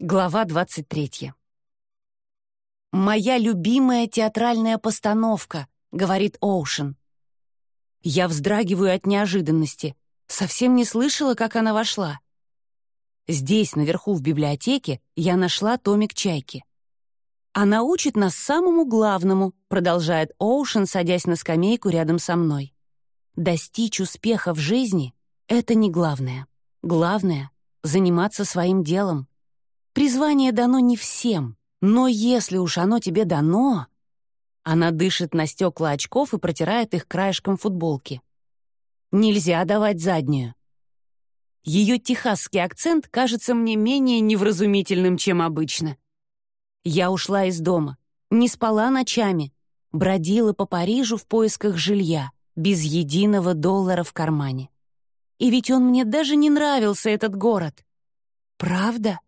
Глава 23. «Моя любимая театральная постановка», — говорит Оушен. Я вздрагиваю от неожиданности. Совсем не слышала, как она вошла. Здесь, наверху в библиотеке, я нашла томик «Чайки». «Она учит нас самому главному», — продолжает Оушен, садясь на скамейку рядом со мной. «Достичь успеха в жизни — это не главное. Главное — заниматься своим делом, Призвание дано не всем, но если уж оно тебе дано... Она дышит на стекла очков и протирает их краешком футболки. Нельзя давать заднюю. Ее техасский акцент кажется мне менее невразумительным, чем обычно. Я ушла из дома, не спала ночами, бродила по Парижу в поисках жилья, без единого доллара в кармане. И ведь он мне даже не нравился, этот город. Правда?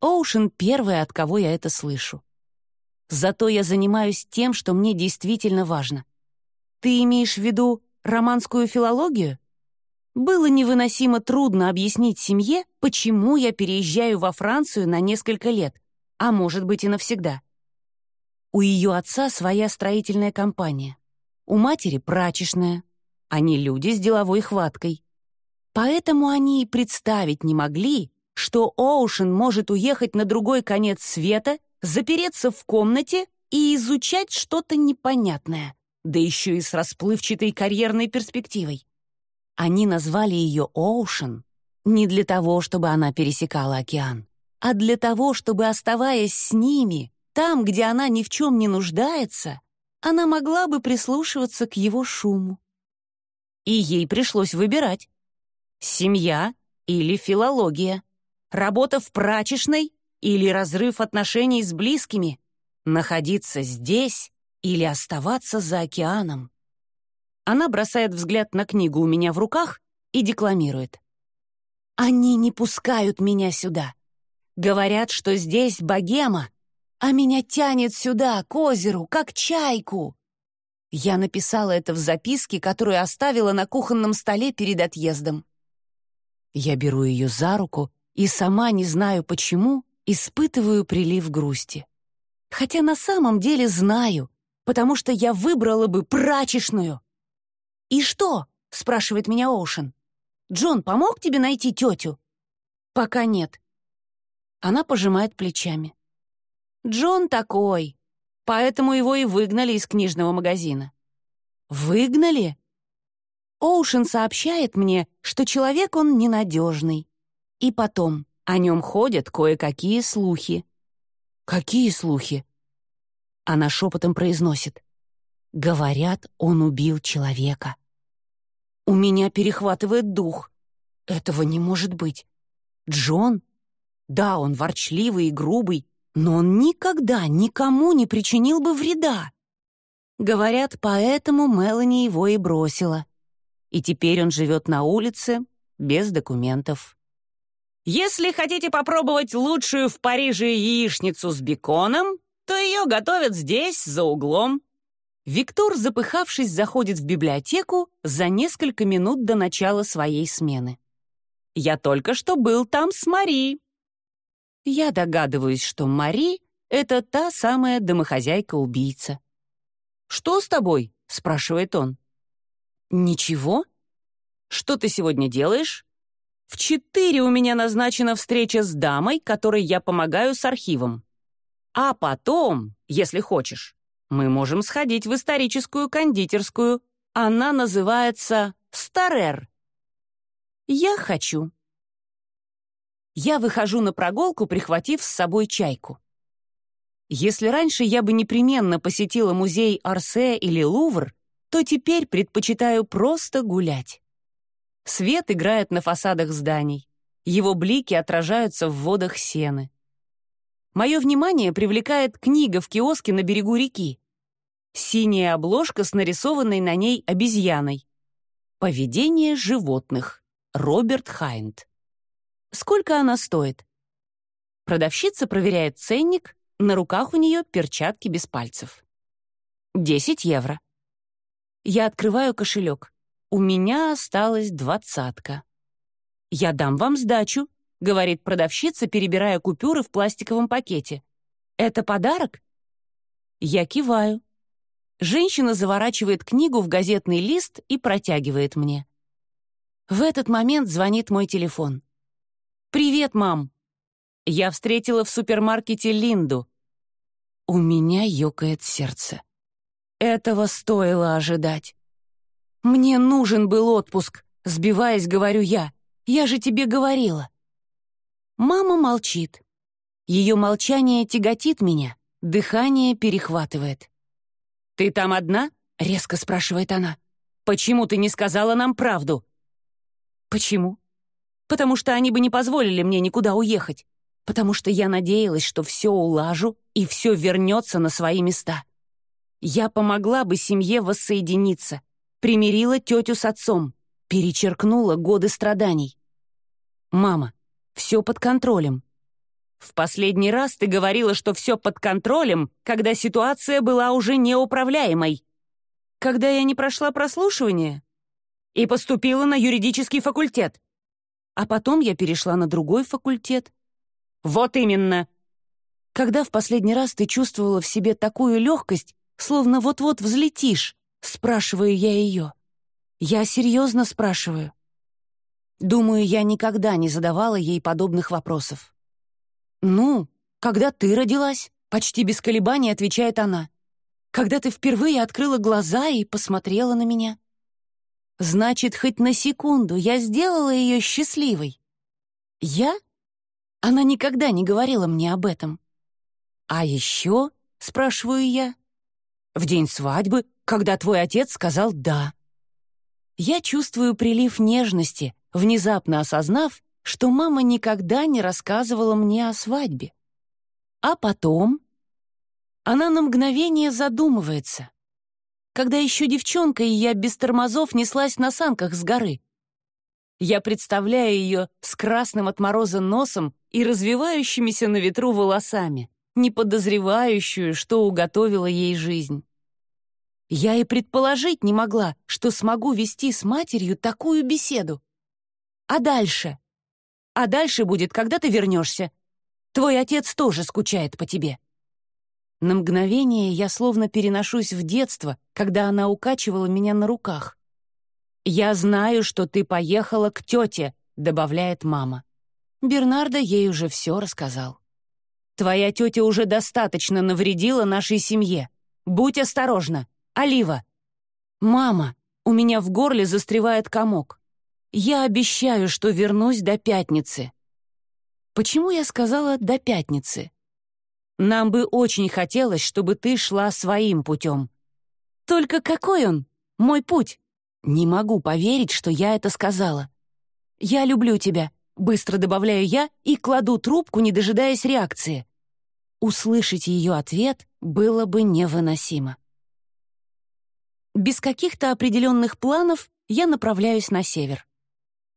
Оушен — первая, от кого я это слышу. Зато я занимаюсь тем, что мне действительно важно. Ты имеешь в виду романскую филологию? Было невыносимо трудно объяснить семье, почему я переезжаю во Францию на несколько лет, а может быть и навсегда. У ее отца своя строительная компания. У матери прачечная. Они люди с деловой хваткой. Поэтому они и представить не могли, что Оушен может уехать на другой конец света, запереться в комнате и изучать что-то непонятное, да еще и с расплывчатой карьерной перспективой. Они назвали ее Оушен не для того, чтобы она пересекала океан, а для того, чтобы, оставаясь с ними, там, где она ни в чем не нуждается, она могла бы прислушиваться к его шуму. И ей пришлось выбирать. Семья или филология. Работа в прачечной или разрыв отношений с близкими? Находиться здесь или оставаться за океаном? Она бросает взгляд на книгу у меня в руках и декламирует. «Они не пускают меня сюда. Говорят, что здесь богема, а меня тянет сюда, к озеру, как чайку». Я написала это в записке, которую оставила на кухонном столе перед отъездом. Я беру ее за руку и сама, не знаю почему, испытываю прилив грусти. Хотя на самом деле знаю, потому что я выбрала бы прачечную. «И что?» — спрашивает меня Оушен. «Джон помог тебе найти тетю?» «Пока нет». Она пожимает плечами. «Джон такой, поэтому его и выгнали из книжного магазина». «Выгнали?» Оушен сообщает мне, что человек он ненадежный, и потом, о нем ходят кое-какие слухи. «Какие слухи?» Она шепотом произносит. «Говорят, он убил человека». У меня перехватывает дух. Этого не может быть. Джон? Да, он ворчливый и грубый, но он никогда никому не причинил бы вреда. Говорят, поэтому Мелани его и бросила. И теперь он живет на улице без документов. Если хотите попробовать лучшую в Париже яичницу с беконом, то ее готовят здесь, за углом. Виктор, запыхавшись, заходит в библиотеку за несколько минут до начала своей смены. «Я только что был там с Мари». Я догадываюсь, что Мари — это та самая домохозяйка-убийца. «Что с тобой?» — спрашивает он. «Ничего. Что ты сегодня делаешь?» В четыре у меня назначена встреча с дамой, которой я помогаю с архивом. А потом, если хочешь, мы можем сходить в историческую кондитерскую. Она называется «Старер». Я хочу. Я выхожу на прогулку, прихватив с собой чайку. Если раньше я бы непременно посетила музей Арсе или Лувр, то теперь предпочитаю просто гулять. Свет играет на фасадах зданий. Его блики отражаются в водах сены. Мое внимание привлекает книга в киоске на берегу реки. Синяя обложка с нарисованной на ней обезьяной. «Поведение животных». Роберт Хайнд. Сколько она стоит? Продавщица проверяет ценник, на руках у нее перчатки без пальцев. 10 евро. Я открываю кошелек. У меня осталась двадцатка. Я дам вам сдачу. — говорит продавщица, перебирая купюры в пластиковом пакете. «Это подарок?» Я киваю. Женщина заворачивает книгу в газетный лист и протягивает мне. В этот момент звонит мой телефон. «Привет, мам!» Я встретила в супермаркете Линду. У меня ёкает сердце. Этого стоило ожидать. «Мне нужен был отпуск», — сбиваясь, говорю я. «Я же тебе говорила». Мама молчит. Ее молчание тяготит меня, дыхание перехватывает. «Ты там одна?» — резко спрашивает она. «Почему ты не сказала нам правду?» «Почему?» «Потому что они бы не позволили мне никуда уехать. Потому что я надеялась, что все улажу и все вернется на свои места. Я помогла бы семье воссоединиться, примирила тетю с отцом, перечеркнула годы страданий. «Мама, все под контролем. В последний раз ты говорила, что все под контролем, когда ситуация была уже неуправляемой. Когда я не прошла прослушивание и поступила на юридический факультет. А потом я перешла на другой факультет. Вот именно. Когда в последний раз ты чувствовала в себе такую легкость, словно вот-вот взлетишь, спрашиваю я ее. Я серьезно спрашиваю. Думаю, я никогда не задавала ей подобных вопросов. «Ну, когда ты родилась?» — почти без колебаний отвечает она. «Когда ты впервые открыла глаза и посмотрела на меня?» «Значит, хоть на секунду я сделала ее счастливой». «Я?» Она никогда не говорила мне об этом. «А еще?» — спрашиваю я. «В день свадьбы, когда твой отец сказал «да». Я чувствую прилив нежности, внезапно осознав, что мама никогда не рассказывала мне о свадьбе. А потом она на мгновение задумывается. Когда еще девчонка, и я без тормозов неслась на санках с горы. Я представляю ее с красным от мороза носом и развивающимися на ветру волосами, не подозревающую, что уготовила ей жизнь. Я и предположить не могла, что смогу вести с матерью такую беседу. А дальше? А дальше будет, когда ты вернешься. Твой отец тоже скучает по тебе». На мгновение я словно переношусь в детство, когда она укачивала меня на руках. «Я знаю, что ты поехала к тете», — добавляет мама. Бернардо ей уже все рассказал. «Твоя тетя уже достаточно навредила нашей семье. Будь осторожна. Олива!» «Мама!» У меня в горле застревает комок. Я обещаю, что вернусь до пятницы. Почему я сказала «до пятницы»? Нам бы очень хотелось, чтобы ты шла своим путем. Только какой он? Мой путь? Не могу поверить, что я это сказала. Я люблю тебя, быстро добавляю я и кладу трубку, не дожидаясь реакции. Услышать ее ответ было бы невыносимо. Без каких-то определенных планов я направляюсь на север.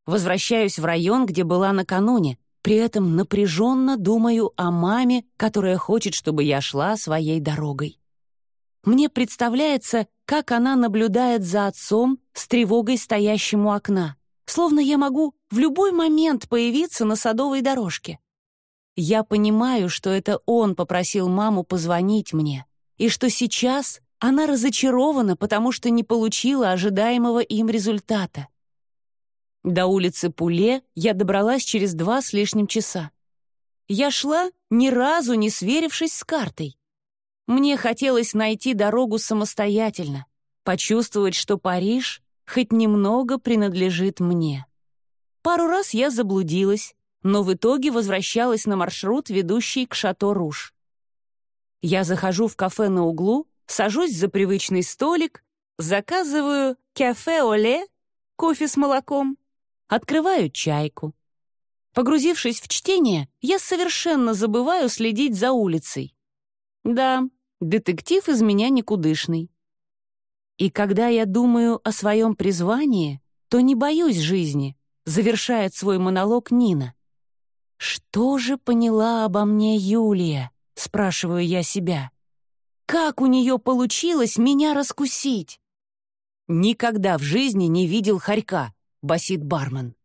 Возвращаюсь в район, где была накануне, при этом напряженно думаю о маме, которая хочет, чтобы я шла своей дорогой. Мне представляется, как она наблюдает за отцом с тревогой стоящим у окна, словно я могу в любой момент появиться на садовой дорожке. Я понимаю, что это он попросил маму позвонить мне, и что сейчас она разочарована, потому что не получила ожидаемого им результата. До улицы Пуле я добралась через два с лишним часа. Я шла, ни разу не сверившись с картой. Мне хотелось найти дорогу самостоятельно, почувствовать, что Париж хоть немного принадлежит мне. Пару раз я заблудилась, но в итоге возвращалась на маршрут, ведущий к Шато-Руж. Я захожу в кафе на углу, сажусь за привычный столик, заказываю кафе-оле, кофе с молоком, Открываю чайку. Погрузившись в чтение, я совершенно забываю следить за улицей. Да, детектив из меня никудышный. И когда я думаю о своем призвании, то не боюсь жизни, завершает свой монолог Нина. «Что же поняла обо мне Юлия?» — спрашиваю я себя. «Как у нее получилось меня раскусить?» Никогда в жизни не видел хорька, басит бармен.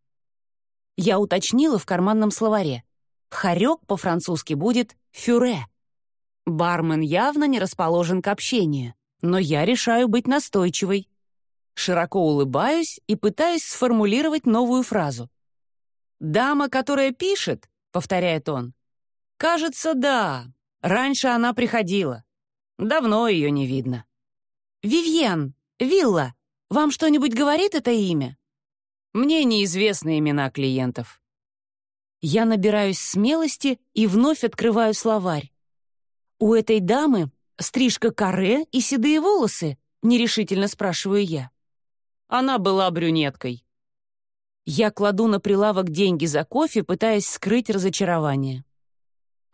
Я уточнила в карманном словаре. Хорек по-французски будет «фюре». Бармен явно не расположен к общению, но я решаю быть настойчивой. Широко улыбаюсь и пытаюсь сформулировать новую фразу. «Дама, которая пишет», — повторяет он. «Кажется, да. Раньше она приходила. Давно ее не видно». «Вивьен, Вилла, вам что-нибудь говорит это имя?» «Мне неизвестны имена клиентов». Я набираюсь смелости и вновь открываю словарь. «У этой дамы стрижка каре и седые волосы?» — нерешительно спрашиваю я. Она была брюнеткой. Я кладу на прилавок деньги за кофе, пытаясь скрыть разочарование.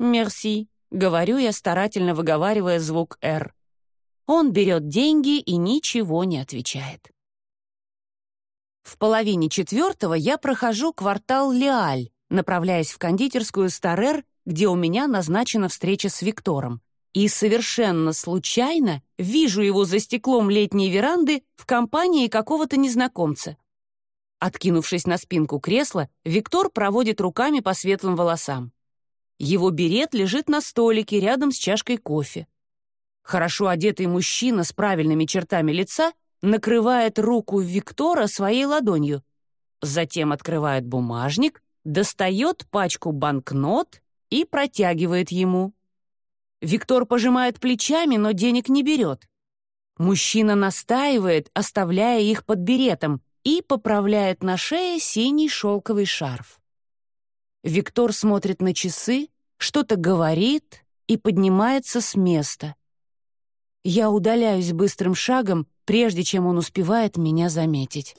«Мерси», — говорю я, старательно выговаривая звук «Р». Он берет деньги и ничего не отвечает. В половине четвертого я прохожу квартал Леаль, направляясь в кондитерскую Старер, где у меня назначена встреча с Виктором и совершенно случайно вижу его за стеклом летней веранды в компании какого-то незнакомца. Откинувшись на спинку кресла, Виктор проводит руками по светлым волосам. Его берет лежит на столике рядом с чашкой кофе. Хорошо одетый мужчина с правильными чертами лица накрывает руку Виктора своей ладонью, затем открывает бумажник, достает пачку банкнот и протягивает ему. Виктор пожимает плечами, но денег не берет. Мужчина настаивает, оставляя их под беретом, и поправляет на шее синий шелковый шарф. Виктор смотрит на часы, что-то говорит и поднимается с места. Я удаляюсь быстрым шагом, прежде чем он успевает меня заметить.